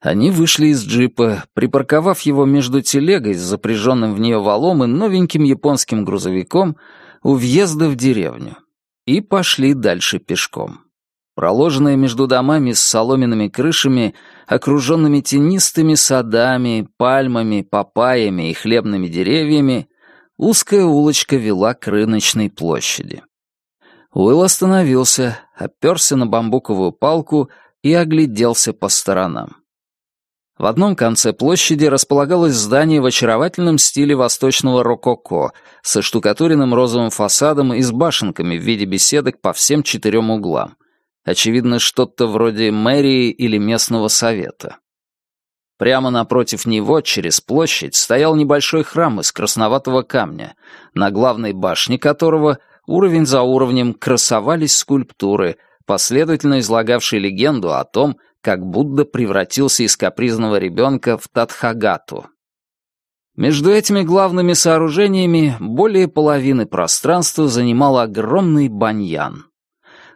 Они вышли из джипа, припарковав его между телегой с запряженным в нее валом и новеньким японским грузовиком у въезда в деревню, и пошли дальше пешком. Проложенная между домами с соломенными крышами, окруженными тенистыми садами, пальмами, папаями и хлебными деревьями, узкая улочка вела к рыночной площади. Уилл остановился, оперся на бамбуковую палку и огляделся по сторонам. В одном конце площади располагалось здание в очаровательном стиле восточного рококо со штукатуренным розовым фасадом и с башенками в виде беседок по всем четырем углам. Очевидно, что-то вроде мэрии или местного совета. Прямо напротив него, через площадь, стоял небольшой храм из красноватого камня, на главной башне которого уровень за уровнем красовались скульптуры, последовательно излагавшие легенду о том, как Будда превратился из капризного ребенка в Тадхагату. Между этими главными сооружениями более половины пространства занимал огромный баньян.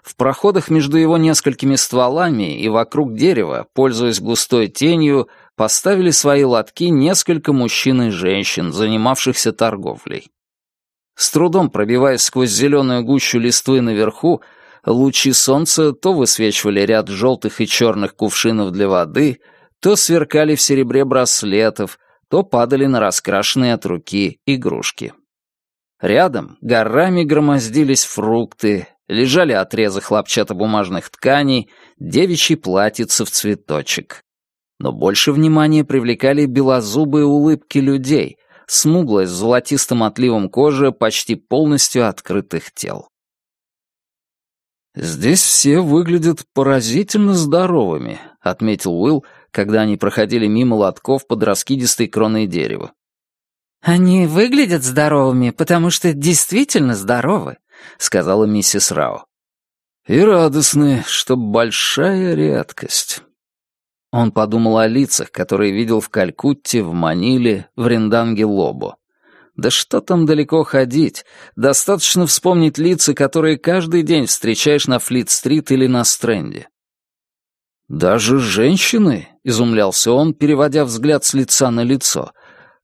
В проходах между его несколькими стволами и вокруг дерева, пользуясь густой тенью, поставили свои лотки несколько мужчин и женщин, занимавшихся торговлей. С трудом пробиваясь сквозь зеленую гущу листвы наверху, лучи солнца то высвечивали ряд желтых и черных кувшинов для воды, то сверкали в серебре браслетов, то падали на раскрашенные от руки игрушки. Рядом горами громоздились фрукты, лежали отрезы хлопчатобумажных тканей, девичьи платьица в цветочек. Но больше внимания привлекали белозубые улыбки людей, смуглая с золотистым отливом кожи почти полностью открытых тел. «Здесь все выглядят поразительно здоровыми», — отметил Уилл, когда они проходили мимо лотков под раскидистой кроной дерева. «Они выглядят здоровыми, потому что действительно здоровы», — сказала миссис Рао. «И радостны, что большая редкость». Он подумал о лицах, которые видел в Калькутте, в Маниле, в Ренданге-Лобо. Да что там далеко ходить? Достаточно вспомнить лица, которые каждый день встречаешь на Флит-стрит или на Стрэнде. «Даже женщины?» — изумлялся он, переводя взгляд с лица на лицо.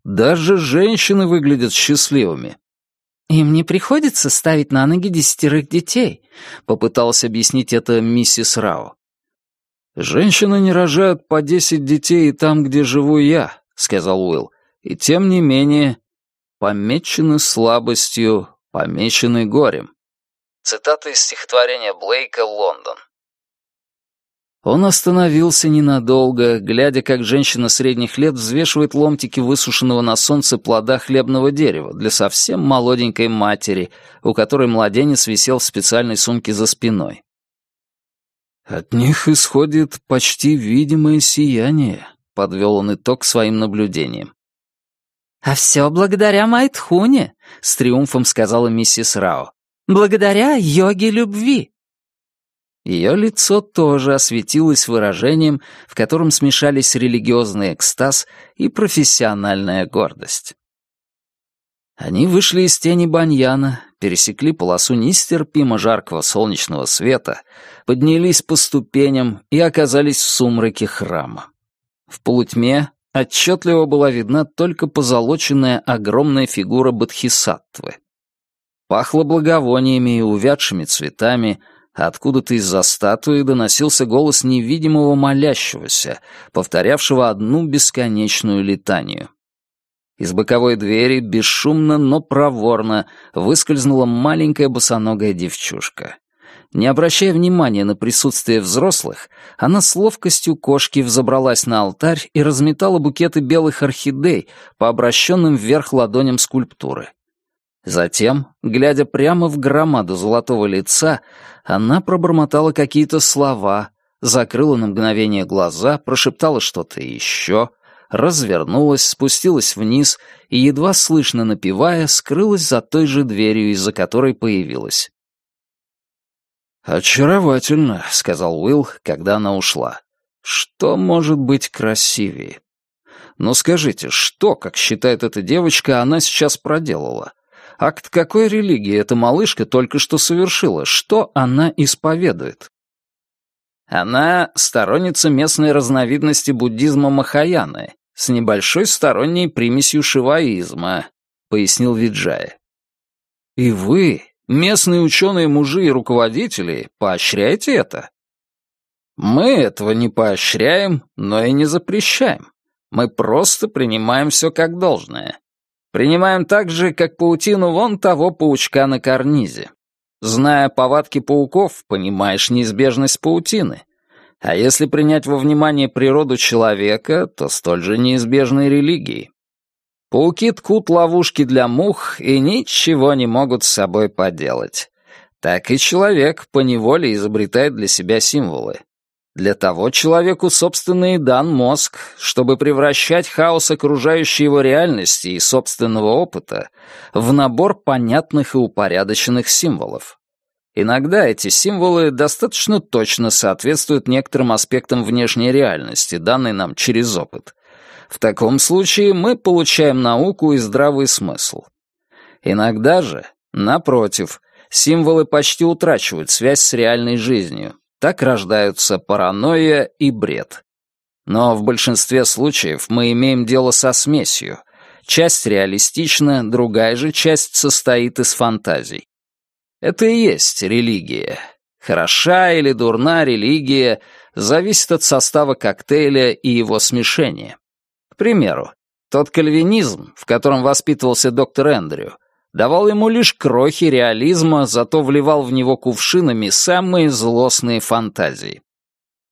«Даже женщины выглядят счастливыми». «Им не приходится ставить на ноги десятерых детей», — попыталась объяснить это миссис Рао. «Женщины не рожают по десять детей и там, где живу я», — сказал Уилл. «И тем не менее помечены слабостью, помечены горем. Цитата из стихотворения Блейка «Лондон». Он остановился ненадолго, глядя, как женщина средних лет взвешивает ломтики высушенного на солнце плода хлебного дерева для совсем молоденькой матери, у которой младенец висел в специальной сумке за спиной. «От них исходит почти видимое сияние», — подвел он итог своим наблюдениям. «А все благодаря Майтхуне», — с триумфом сказала миссис Рао. «Благодаря йоге любви». Ее лицо тоже осветилось выражением, в котором смешались религиозный экстаз и профессиональная гордость. Они вышли из тени баньяна, пересекли полосу нестерпимо жаркого солнечного света, поднялись по ступеням и оказались в сумраке храма. В полутьме Отчетливо была видна только позолоченная огромная фигура Бодхисаттвы. Пахло благовониями и увядшими цветами, а откуда-то из-за статуи доносился голос невидимого молящегося, повторявшего одну бесконечную летанию. Из боковой двери бесшумно, но проворно выскользнула маленькая босоногая девчушка. Не обращая внимания на присутствие взрослых, она с ловкостью кошки взобралась на алтарь и разметала букеты белых орхидей по обращенным вверх ладоням скульптуры. Затем, глядя прямо в громаду золотого лица, она пробормотала какие-то слова, закрыла на мгновение глаза, прошептала что-то еще, развернулась, спустилась вниз и, едва слышно напевая, скрылась за той же дверью, из-за которой появилась. «Очаровательно», — сказал Уилл, когда она ушла. «Что может быть красивее?» «Но скажите, что, как считает эта девочка, она сейчас проделала? Акт какой религии эта малышка только что совершила? Что она исповедует?» Она сторонница местной разновидности буддизма Махаяны с небольшой сторонней примесью шиваизма, пояснил Виджая. И вы, местные ученые-мужи и руководители, поощряете это? Мы этого не поощряем, но и не запрещаем. Мы просто принимаем все как должное. Принимаем так же, как паутину вон того паучка на карнизе. Зная повадки пауков, понимаешь неизбежность паутины. А если принять во внимание природу человека, то столь же неизбежны религии. Пауки ткут ловушки для мух и ничего не могут с собой поделать. Так и человек поневоле изобретает для себя символы. Для того человеку, собственно, и дан мозг, чтобы превращать хаос окружающей его реальности и собственного опыта в набор понятных и упорядоченных символов. Иногда эти символы достаточно точно соответствуют некоторым аспектам внешней реальности, данной нам через опыт. В таком случае мы получаем науку и здравый смысл. Иногда же, напротив, символы почти утрачивают связь с реальной жизнью, так рождаются паранойя и бред. Но в большинстве случаев мы имеем дело со смесью. Часть реалистична, другая же часть состоит из фантазий. Это и есть религия. Хороша или дурна религия зависит от состава коктейля и его смешения. Примеру, тот кальвинизм, в котором воспитывался доктор Эндрю, давал ему лишь крохи реализма, зато вливал в него кувшинами самые злостные фантазии.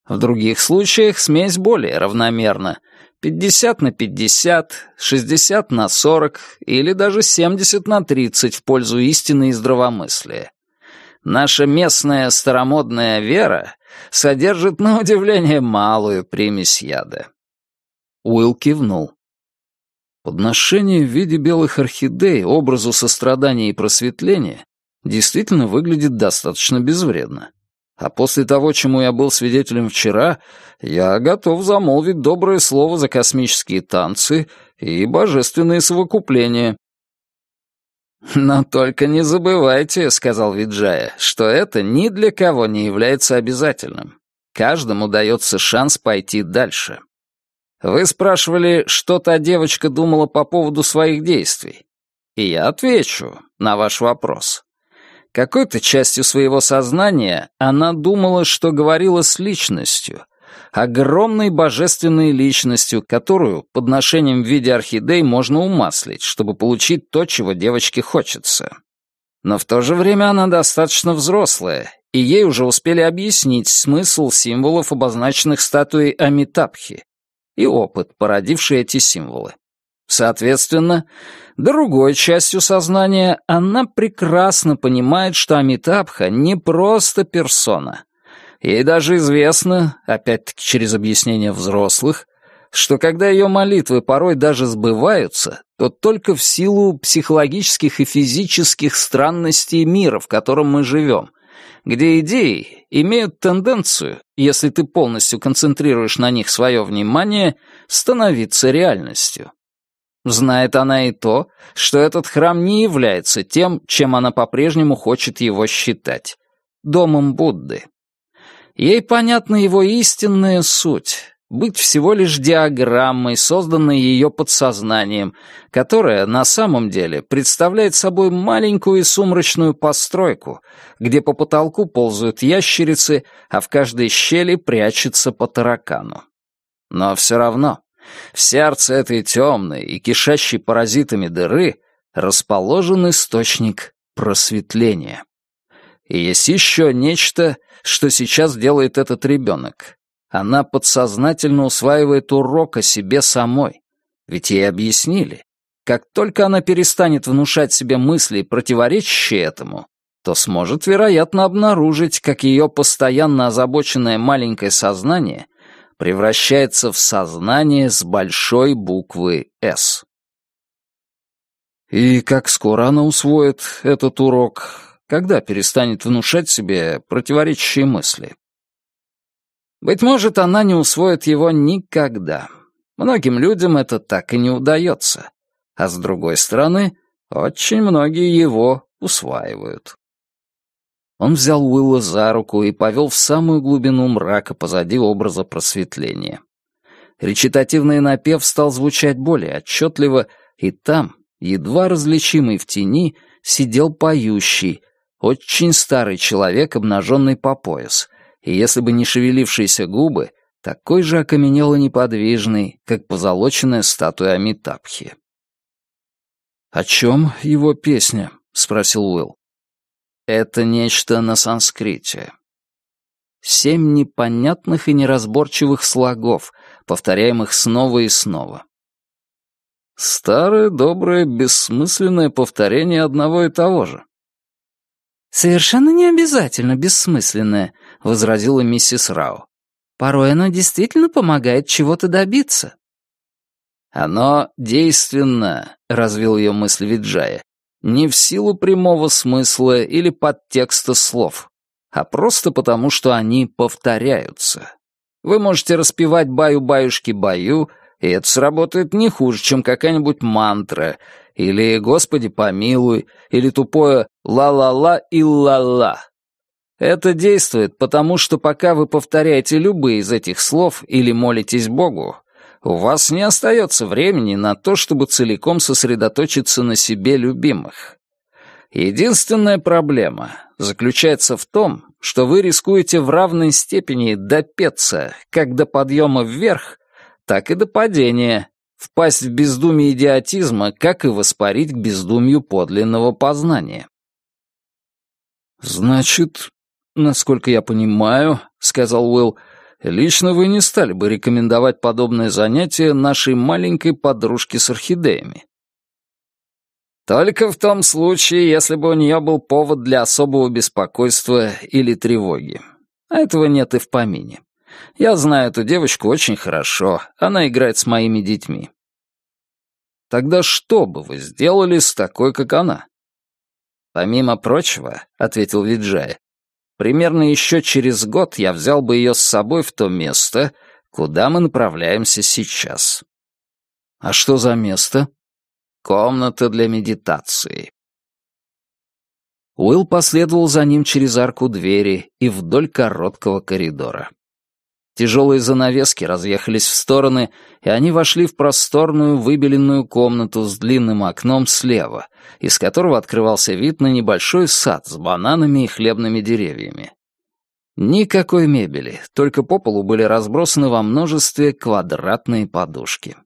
В других случаях смесь более равномерна. 50 на 50, 60 на 40 или даже 70 на 30 в пользу истины и здравомыслия. Наша местная старомодная вера содержит, на удивление, малую примесь яда. Уилл кивнул. Подношение в виде белых орхидей образу сострадания и просветления действительно выглядит достаточно безвредно. А после того, чему я был свидетелем вчера, я готов замолвить доброе слово за космические танцы и божественные совокупления. «Но только не забывайте», — сказал Виджая, — «что это ни для кого не является обязательным. Каждому дается шанс пойти дальше». Вы спрашивали, что та девочка думала по поводу своих действий. И я отвечу на ваш вопрос. Какой-то частью своего сознания она думала, что говорила с личностью, огромной божественной личностью, которую подношением в виде орхидей можно умаслить, чтобы получить то, чего девочке хочется. Но в то же время она достаточно взрослая, и ей уже успели объяснить смысл символов, обозначенных статуей Амитабхи, и опыт, породивший эти символы. Соответственно, другой частью сознания она прекрасно понимает, что Амитабха не просто персона. Ей даже известно, опять-таки через объяснение взрослых, что когда ее молитвы порой даже сбываются, то только в силу психологических и физических странностей мира, в котором мы живем, где идеи имеют тенденцию, если ты полностью концентрируешь на них свое внимание, становиться реальностью. Знает она и то, что этот храм не является тем, чем она по-прежнему хочет его считать — домом Будды. Ей понятна его истинная суть, быть всего лишь диаграммой, созданной ее подсознанием, которая на самом деле представляет собой маленькую и сумрачную постройку, где по потолку ползают ящерицы, а в каждой щели прячется по таракану. Но все равно, в сердце этой темной и кишащей паразитами дыры расположен источник просветления. И есть еще нечто, что сейчас делает этот ребенок — она подсознательно усваивает урок о себе самой. Ведь ей объяснили, как только она перестанет внушать себе мысли, противоречащие этому, то сможет, вероятно, обнаружить, как ее постоянно озабоченное маленькое сознание превращается в сознание с большой буквы «С». И как скоро она усвоит этот урок, когда перестанет внушать себе противоречащие мысли? Быть может, она не усвоит его никогда. Многим людям это так и не удается. А с другой стороны, очень многие его усваивают. Он взял Уилла за руку и повел в самую глубину мрака позади образа просветления. Речитативный напев стал звучать более отчетливо, и там, едва различимый в тени, сидел поющий, очень старый человек, обнаженный по пояс, и если бы не шевелившиеся губы, такой же окаменело неподвижный, как позолоченная статуя Амитабхи. «О чем его песня?» — спросил Уилл. «Это нечто на санскрите. Семь непонятных и неразборчивых слогов, повторяемых снова и снова. Старое, доброе, бессмысленное повторение одного и того же. «Совершенно не обязательно бессмысленное», — возразила миссис Рау. «Порой оно действительно помогает чего-то добиться». «Оно действенно», — развил ее мысль Виджая, «не в силу прямого смысла или подтекста слов, а просто потому, что они повторяются. Вы можете распевать «баю-баюшки-баю», и это сработает не хуже, чем какая-нибудь мантра, или «Господи помилуй», или тупое «ла-ла-ла» и «ла-ла». Это действует потому, что пока вы повторяете любые из этих слов или молитесь Богу, у вас не остается времени на то, чтобы целиком сосредоточиться на себе любимых. Единственная проблема заключается в том, что вы рискуете в равной степени допеться как до подъема вверх, так и до падения, впасть в бездумие идиотизма, как и воспарить к бездумью подлинного познания. «Значит, насколько я понимаю, — сказал Уилл, — лично вы не стали бы рекомендовать подобное занятие нашей маленькой подружке с орхидеями?» Только в том случае, если бы у нее был повод для особого беспокойства или тревоги. А этого нет и в помине. Я знаю эту девочку очень хорошо. Она играет с моими детьми. Тогда что бы вы сделали с такой, как она? Помимо прочего, — ответил Виджай, — примерно еще через год я взял бы ее с собой в то место, куда мы направляемся сейчас. А что за место? Комната для медитации. Уилл последовал за ним через арку двери и вдоль короткого коридора. Тяжелые занавески разъехались в стороны, и они вошли в просторную выбеленную комнату с длинным окном слева, из которого открывался вид на небольшой сад с бананами и хлебными деревьями. Никакой мебели, только по полу были разбросаны во множестве квадратные подушки.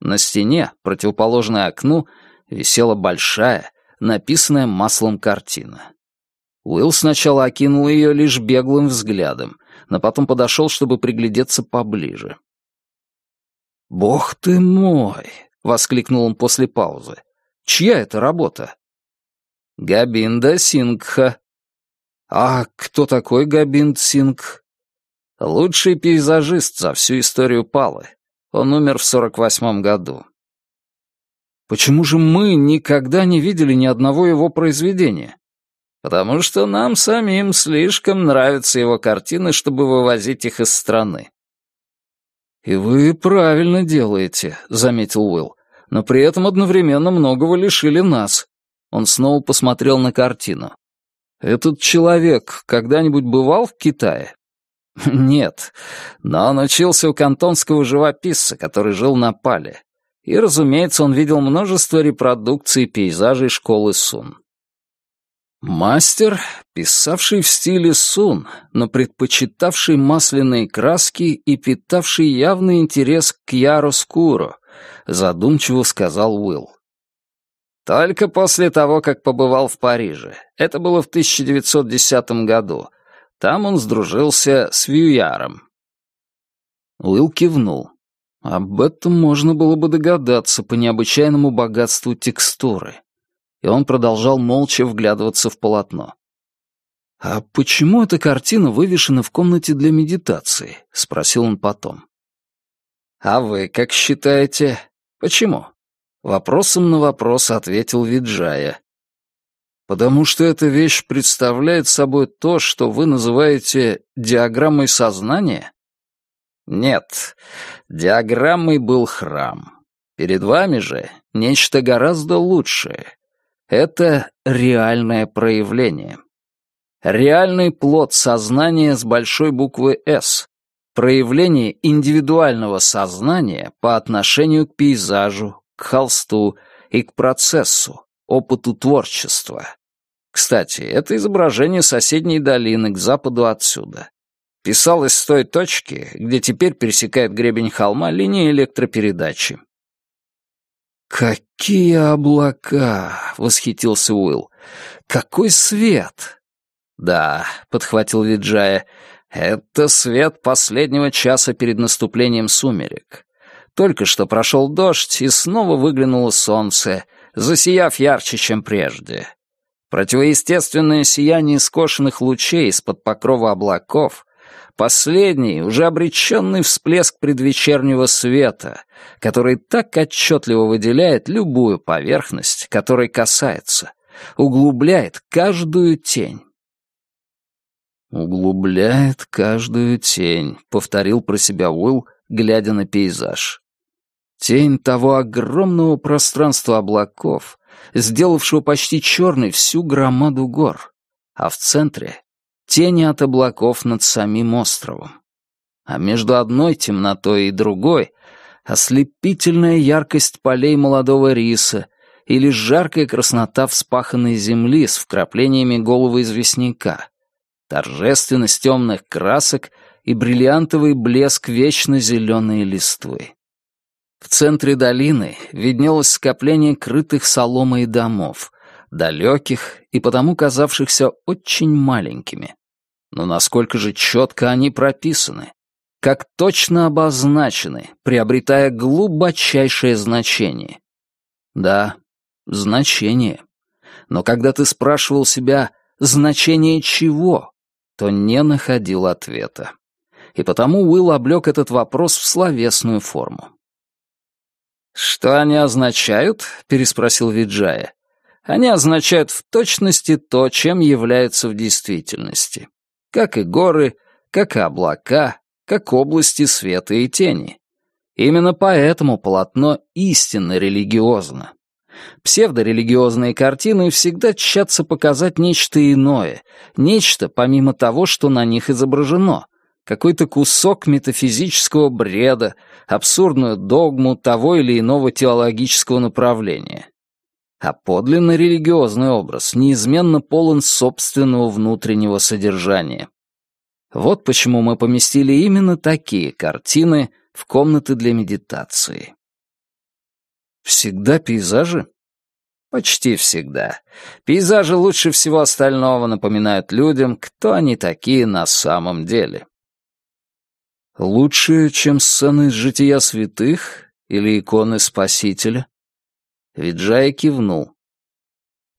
На стене, противоположной окну, висела большая, написанная маслом картина. Уилл сначала окинул ее лишь беглым взглядом, но потом подошел, чтобы приглядеться поближе. «Бог ты мой!» — воскликнул он после паузы. «Чья это работа?» «Габинда Сингха». «А кто такой Габинд Сингх?» «Лучший пейзажист за всю историю Палы. Он умер в сорок восьмом году. Почему же мы никогда не видели ни одного его произведения? Потому что нам самим слишком нравятся его картины, чтобы вывозить их из страны. «И вы правильно делаете», — заметил Уилл. «Но при этом одновременно многого лишили нас». Он снова посмотрел на картину. «Этот человек когда-нибудь бывал в Китае?» Нет, но он учился у кантонского живописца, который жил на Пале. И, разумеется, он видел множество репродукций пейзажей школы Сун. Мастер, писавший в стиле Сун, но предпочитавший масляные краски и питавший явный интерес к Яроскуро, задумчиво сказал Уилл. Только после того, как побывал в Париже. Это было в 1910 году — там он сдружился с Вьюяром. Уилл кивнул. Об этом можно было бы догадаться по необычайному богатству текстуры. И он продолжал молча вглядываться в полотно. «А почему эта картина вывешена в комнате для медитации?» — спросил он потом. «А вы как считаете? Почему?» Вопросом на вопрос ответил Виджая потому что эта вещь представляет собой то, что вы называете диаграммой сознания? Нет, диаграммой был храм. Перед вами же нечто гораздо лучшее. Это реальное проявление. Реальный плод сознания с большой буквы «С», проявление индивидуального сознания по отношению к пейзажу, к холсту и к процессу, опыту творчества. Кстати, это изображение соседней долины к западу отсюда. Писалось с той точки, где теперь пересекает гребень холма линия электропередачи. «Какие облака!» — восхитился Уилл. «Какой свет!» «Да», — подхватил Виджая, — «это свет последнего часа перед наступлением сумерек. Только что прошел дождь, и снова выглянуло солнце, засияв ярче, чем прежде. Противоестественное сияние скошенных лучей из-под покрова облаков Последний, уже обреченный всплеск предвечернего света, который так отчетливо выделяет любую поверхность, которой касается, углубляет каждую тень. «Углубляет каждую тень», — повторил про себя Уилл, глядя на пейзаж. Тень того огромного пространства облаков, сделавшего почти черной всю громаду гор, а в центре тени от облаков над самим островом. А между одной темнотой и другой — ослепительная яркость полей молодого риса или жаркая краснота вспаханной земли с вкраплениями голого известняка, торжественность темных красок и бриллиантовый блеск вечно зеленой листвы. В центре долины виднелось скопление крытых соломой домов, далеких и потому казавшихся очень маленькими. Но насколько же четко они прописаны, как точно обозначены, приобретая глубочайшее значение. Да, значение. Но когда ты спрашивал себя «значение чего?», то не находил ответа. И потому Уилл облег этот вопрос в словесную форму. «Что они означают?» — переспросил Виджая. «Они означают в точности то, чем являются в действительности как и горы, как и облака, как области света и тени. Именно поэтому полотно истинно религиозно. Псевдорелигиозные картины всегда тщатся показать нечто иное, нечто помимо того, что на них изображено, какой-то кусок метафизического бреда, абсурдную догму того или иного теологического направления. А подлинно религиозный образ неизменно полон собственного внутреннего содержания. Вот почему мы поместили именно такие картины в комнаты для медитации. Всегда пейзажи? Почти всегда. Пейзажи лучше всего остального напоминают людям, кто они такие на самом деле. Лучше, чем сцены из жития святых или иконы Спасителя? Виджай кивнул.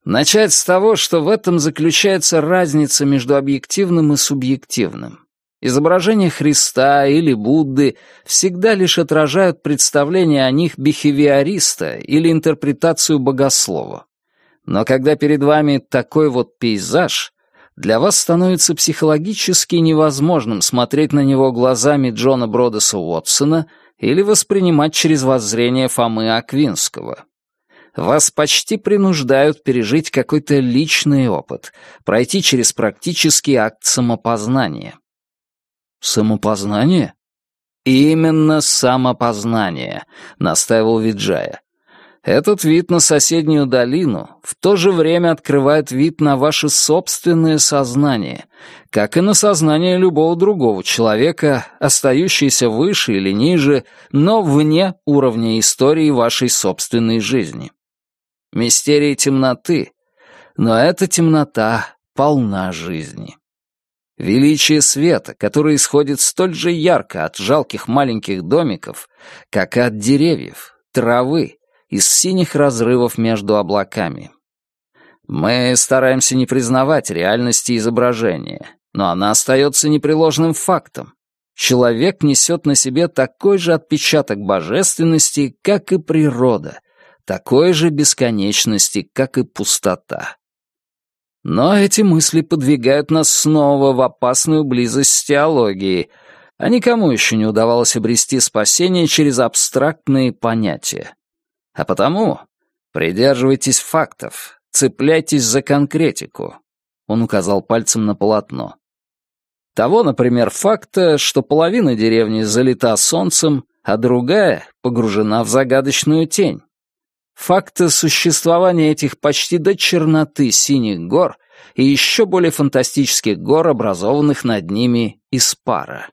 Начать с того, что в этом заключается разница между объективным и субъективным. Изображения Христа или Будды всегда лишь отражают представление о них бихевиориста или интерпретацию богослова. Но когда перед вами такой вот пейзаж, для вас становится психологически невозможным смотреть на него глазами Джона Бродеса Уотсона или воспринимать через воззрение Фомы Аквинского вас почти принуждают пережить какой-то личный опыт, пройти через практический акт самопознания. Самопознание? Именно самопознание, настаивал Виджая. Этот вид на соседнюю долину в то же время открывает вид на ваше собственное сознание, как и на сознание любого другого человека, остающееся выше или ниже, но вне уровня истории вашей собственной жизни мистерии темноты, но эта темнота полна жизни. Величие света, который исходит столь же ярко от жалких маленьких домиков, как и от деревьев, травы, из синих разрывов между облаками. Мы стараемся не признавать реальности изображения, но она остается непреложным фактом. Человек несет на себе такой же отпечаток божественности, как и природа — такой же бесконечности, как и пустота. Но эти мысли подвигают нас снова в опасную близость с теологией, а никому еще не удавалось обрести спасение через абстрактные понятия. А потому придерживайтесь фактов, цепляйтесь за конкретику. Он указал пальцем на полотно. Того, например, факта, что половина деревни залита солнцем, а другая погружена в загадочную тень. Факта существования этих почти до черноты синих гор и еще более фантастических гор, образованных над ними из пара.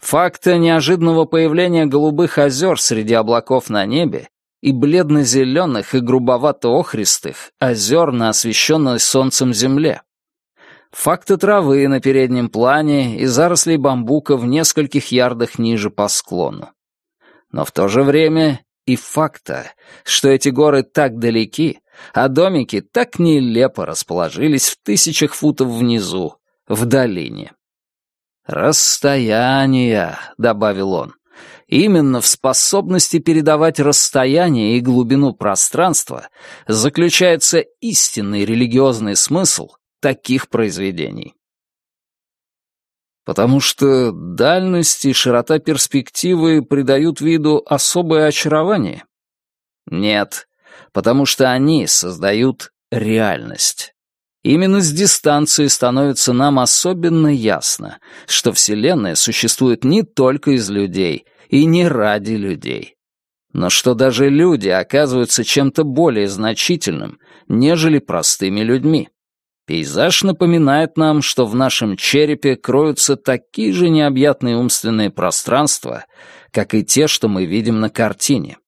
Факта неожиданного появления голубых озер среди облаков на небе и бледно-зеленых и грубовато-охристых озер на освещенной солнцем земле. Факты травы на переднем плане и зарослей бамбука в нескольких ярдах ниже по склону. Но в то же время и факта, что эти горы так далеки, а домики так нелепо расположились в тысячах футов внизу, в долине. «Расстояние», — добавил он. Именно в способности передавать расстояние и глубину пространства заключается истинный религиозный смысл таких произведений. Потому что дальность и широта перспективы придают виду особое очарование? Нет, потому что они создают реальность. Именно с дистанции становится нам особенно ясно, что Вселенная существует не только из людей и не ради людей, но что даже люди оказываются чем-то более значительным, нежели простыми людьми. Пейзаж напоминает нам, что в нашем черепе кроются такие же необъятные умственные пространства, как и те, что мы видим на картине.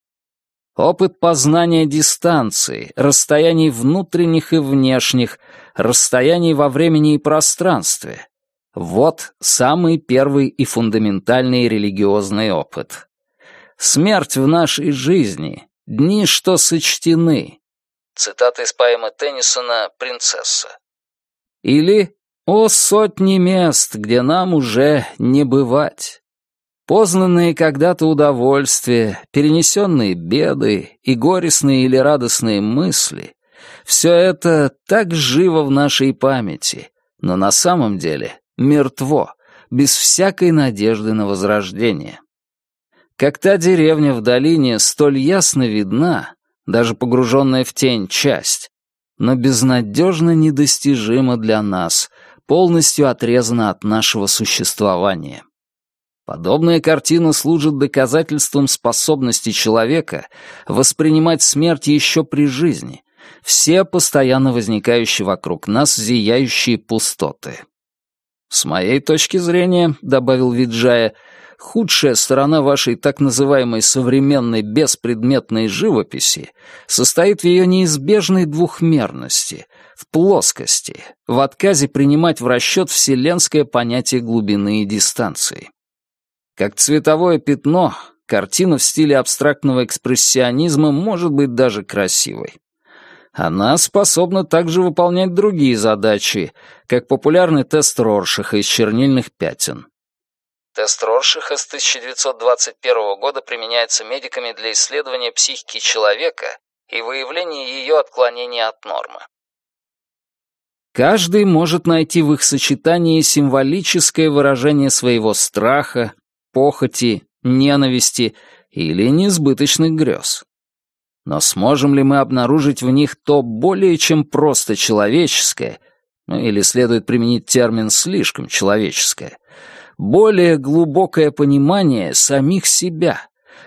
Опыт познания дистанции, расстояний внутренних и внешних, расстояний во времени и пространстве. Вот самый первый и фундаментальный религиозный опыт. Смерть в нашей жизни, дни, что сочтены. Цитата из поэмы Теннисона «Принцесса». Или «О сотни мест, где нам уже не бывать». Познанные когда-то удовольствия, перенесенные беды и горестные или радостные мысли — все это так живо в нашей памяти, но на самом деле мертво, без всякой надежды на возрождение. Как та деревня в долине столь ясно видна, даже погруженная в тень часть, но безнадежно недостижима для нас, полностью отрезана от нашего существования. Подобная картина служит доказательством способности человека воспринимать смерть еще при жизни, все постоянно возникающие вокруг нас зияющие пустоты. «С моей точки зрения», — добавил Виджая, — «худшая сторона вашей так называемой современной беспредметной живописи состоит в ее неизбежной двухмерности, в плоскости, в отказе принимать в расчет вселенское понятие глубины и дистанции. Как цветовое пятно, картина в стиле абстрактного экспрессионизма может быть даже красивой. Она способна также выполнять другие задачи, как популярный тест Роршаха из чернильных пятен. Тест Роршаха с 1921 года применяется медиками для исследования психики человека и выявления ее отклонения от нормы. Каждый может найти в их сочетании символическое выражение своего страха, похоти, ненависти или несбыточных грез. Но сможем ли мы обнаружить в них то более чем просто человеческое, ну или следует применить термин «слишком человеческое», более глубокое понимание самих себя,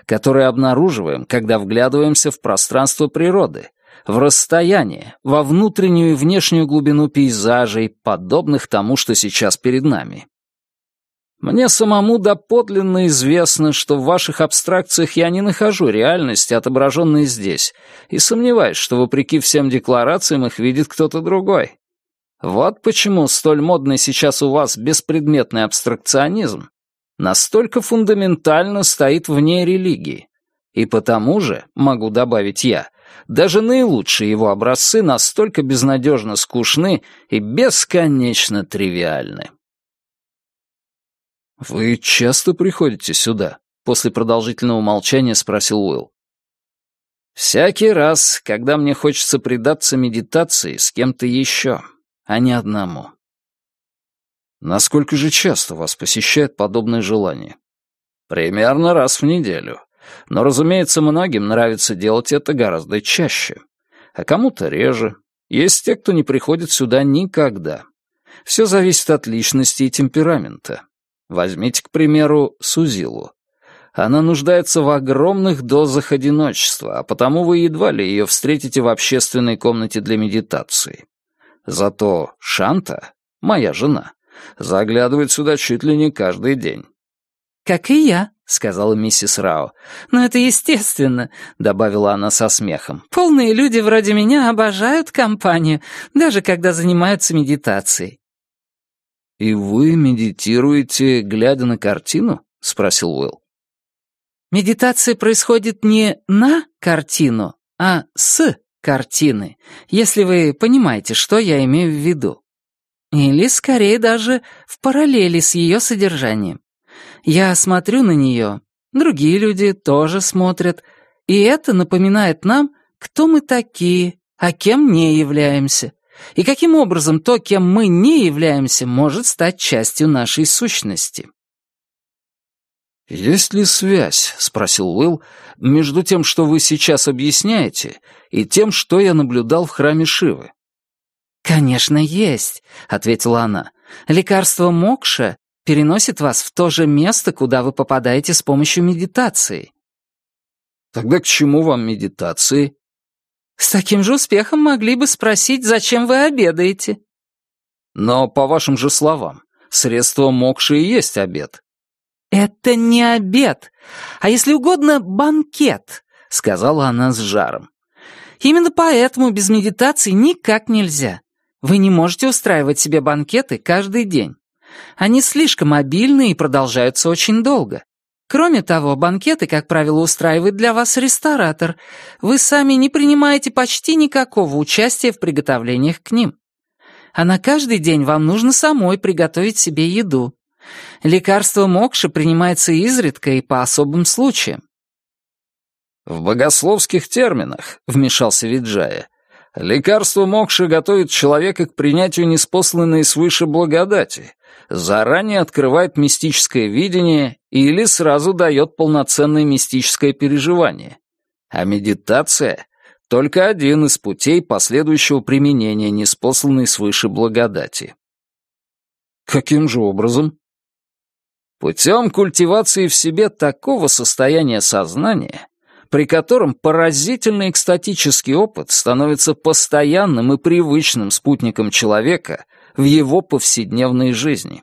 которое обнаруживаем, когда вглядываемся в пространство природы, в расстояние, во внутреннюю и внешнюю глубину пейзажей, подобных тому, что сейчас перед нами. Мне самому доподлинно известно, что в ваших абстракциях я не нахожу реальности, отображенной здесь, и сомневаюсь, что вопреки всем декларациям их видит кто-то другой. Вот почему столь модный сейчас у вас беспредметный абстракционизм настолько фундаментально стоит вне религии. И потому же, могу добавить я, даже наилучшие его образцы настолько безнадежно скучны и бесконечно тривиальны. «Вы часто приходите сюда?» — после продолжительного молчания спросил Уилл. «Всякий раз, когда мне хочется предаться медитации с кем-то еще, а не одному». «Насколько же часто вас посещает подобное желание?» «Примерно раз в неделю. Но, разумеется, многим нравится делать это гораздо чаще. А кому-то реже. Есть те, кто не приходит сюда никогда. Все зависит от личности и темперамента. Возьмите, к примеру, Сузилу. Она нуждается в огромных дозах одиночества, а потому вы едва ли ее встретите в общественной комнате для медитации. Зато Шанта, моя жена, заглядывает сюда чуть ли не каждый день. «Как и я», — сказала миссис Рао. «Но это естественно», — добавила она со смехом. «Полные люди вроде меня обожают компанию, даже когда занимаются медитацией». «И вы медитируете, глядя на картину?» — спросил Уилл. «Медитация происходит не на картину, а с картины, если вы понимаете, что я имею в виду. Или, скорее, даже в параллели с ее содержанием. Я смотрю на нее, другие люди тоже смотрят, и это напоминает нам, кто мы такие, а кем не являемся, и каким образом то, кем мы не являемся, может стать частью нашей сущности. «Есть ли связь, — спросил Уилл, — между тем, что вы сейчас объясняете, и тем, что я наблюдал в храме Шивы?» «Конечно, есть», — ответила она. «Лекарство Мокша переносит вас в то же место, куда вы попадаете с помощью медитации». «Тогда к чему вам медитации?» «С таким же успехом могли бы спросить, зачем вы обедаете». «Но, по вашим же словам, средство мокши и есть обед». «Это не обед, а, если угодно, банкет», — сказала она с жаром. «Именно поэтому без медитации никак нельзя. Вы не можете устраивать себе банкеты каждый день. Они слишком обильны и продолжаются очень долго. Кроме того, банкеты, как правило, устраивает для вас ресторатор. Вы сами не принимаете почти никакого участия в приготовлениях к ним. А на каждый день вам нужно самой приготовить себе еду. Лекарство мокши принимается изредка и по особым случаям. «В богословских терминах», — вмешался Виджая, «лекарство мокши готовит человека к принятию неспосланной свыше благодати, заранее открывает мистическое видение или сразу дает полноценное мистическое переживание. А медитация — только один из путей последующего применения неспосланной свыше благодати. Каким же образом? Путем культивации в себе такого состояния сознания, при котором поразительный экстатический опыт становится постоянным и привычным спутником человека в его повседневной жизни.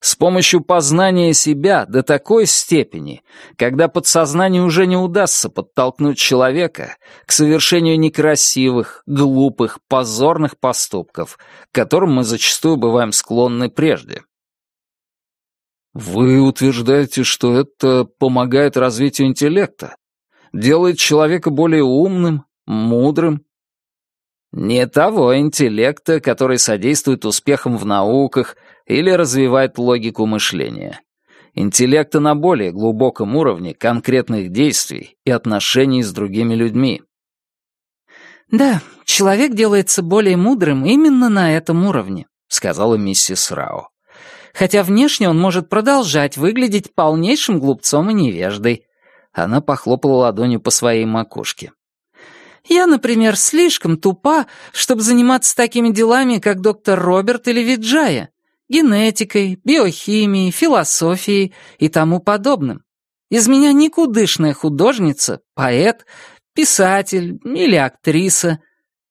С помощью познания себя до такой степени, когда подсознанию уже не удастся подтолкнуть человека к совершению некрасивых, глупых, позорных поступков, к которым мы зачастую бываем склонны прежде. Вы утверждаете, что это помогает развитию интеллекта? Делает человека более умным, мудрым? Не того интеллекта, который содействует успехам в науках или развивает логику мышления. Интеллекта на более глубоком уровне конкретных действий и отношений с другими людьми. «Да, человек делается более мудрым именно на этом уровне», — сказала миссис Рао хотя внешне он может продолжать выглядеть полнейшим глупцом и невеждой. Она похлопала ладонью по своей макушке. «Я, например, слишком тупа, чтобы заниматься такими делами, как доктор Роберт или Виджая, генетикой, биохимией, философией и тому подобным. Из меня никудышная художница, поэт, писатель или актриса,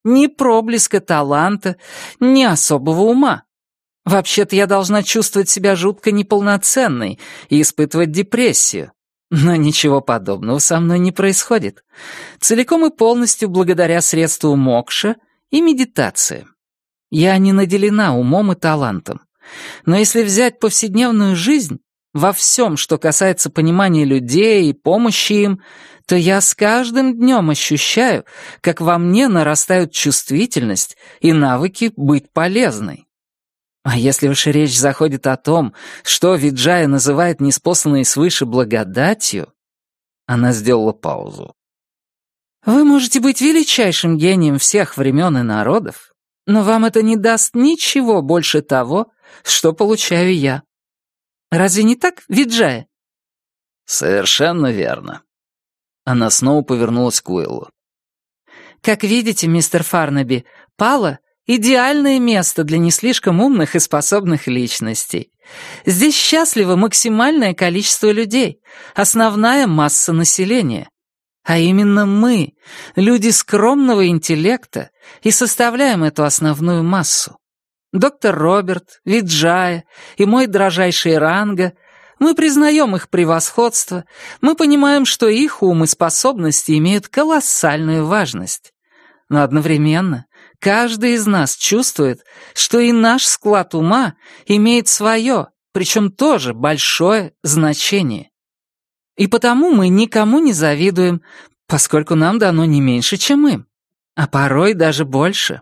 ни проблеска таланта, ни особого ума. Вообще-то я должна чувствовать себя жутко неполноценной и испытывать депрессию. Но ничего подобного со мной не происходит. Целиком и полностью благодаря средству мокша и медитации. Я не наделена умом и талантом. Но если взять повседневную жизнь, во всем, что касается понимания людей и помощи им, то я с каждым днем ощущаю, как во мне нарастают чувствительность и навыки быть полезной. А если уж речь заходит о том, что Виджая называет неспосланной свыше благодатью... Она сделала паузу. Вы можете быть величайшим гением всех времен и народов, но вам это не даст ничего больше того, что получаю я. Разве не так, Виджая? Совершенно верно. Она снова повернулась к Уиллу. Как видите, мистер Фарнаби, Пала — идеальное место для не слишком умных и способных личностей. Здесь счастливо максимальное количество людей, основная масса населения. А именно мы, люди скромного интеллекта, и составляем эту основную массу. Доктор Роберт, Виджая и мой дрожайший Ранга — мы признаем их превосходство, мы понимаем, что их ум и способности имеют колоссальную важность. Но одновременно каждый из нас чувствует, что и наш склад ума имеет свое, причем тоже большое значение. И потому мы никому не завидуем, поскольку нам дано не меньше, чем им, а порой даже больше.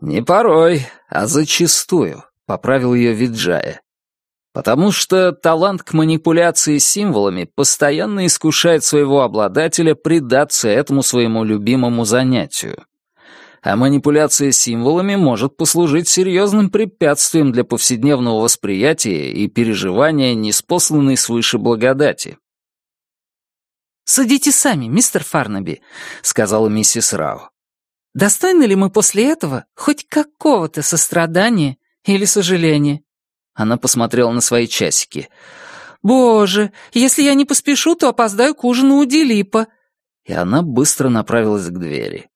«Не порой, а зачастую», — поправил ее Виджая. Потому что талант к манипуляции символами постоянно искушает своего обладателя предаться этому своему любимому занятию. А манипуляция символами может послужить серьезным препятствием для повседневного восприятия и переживания неспосланной свыше благодати. «Судите сами, мистер Фарнаби», — сказала миссис Рау. «Достойны ли мы после этого хоть какого-то сострадания или сожаления?» Она посмотрела на свои часики. «Боже, если я не поспешу, то опоздаю к ужину у Дилипа». И она быстро направилась к двери.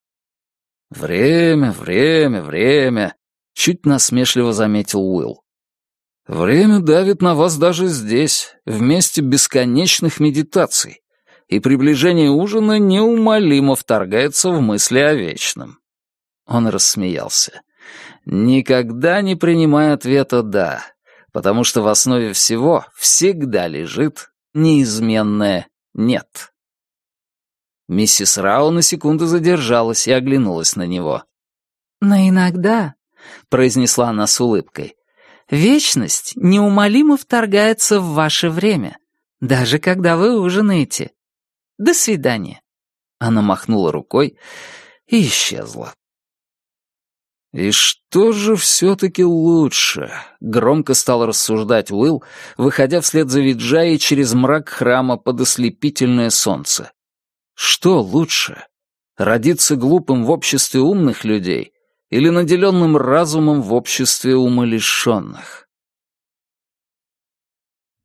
«Время, время, время», — чуть насмешливо заметил Уилл. «Время давит на вас даже здесь, в месте бесконечных медитаций, и приближение ужина неумолимо вторгается в мысли о вечном». Он рассмеялся. «Никогда не принимай ответа «да» потому что в основе всего всегда лежит неизменное «нет». Миссис Рау на секунду задержалась и оглянулась на него. «Но иногда», — произнесла она с улыбкой, «вечность неумолимо вторгается в ваше время, даже когда вы ужинаете. До свидания». Она махнула рукой и исчезла. «И что же все-таки лучше?» — громко стал рассуждать Уилл, выходя вслед за Виджаей через мрак храма под ослепительное солнце. «Что лучше? Родиться глупым в обществе умных людей или наделенным разумом в обществе умалишенных?»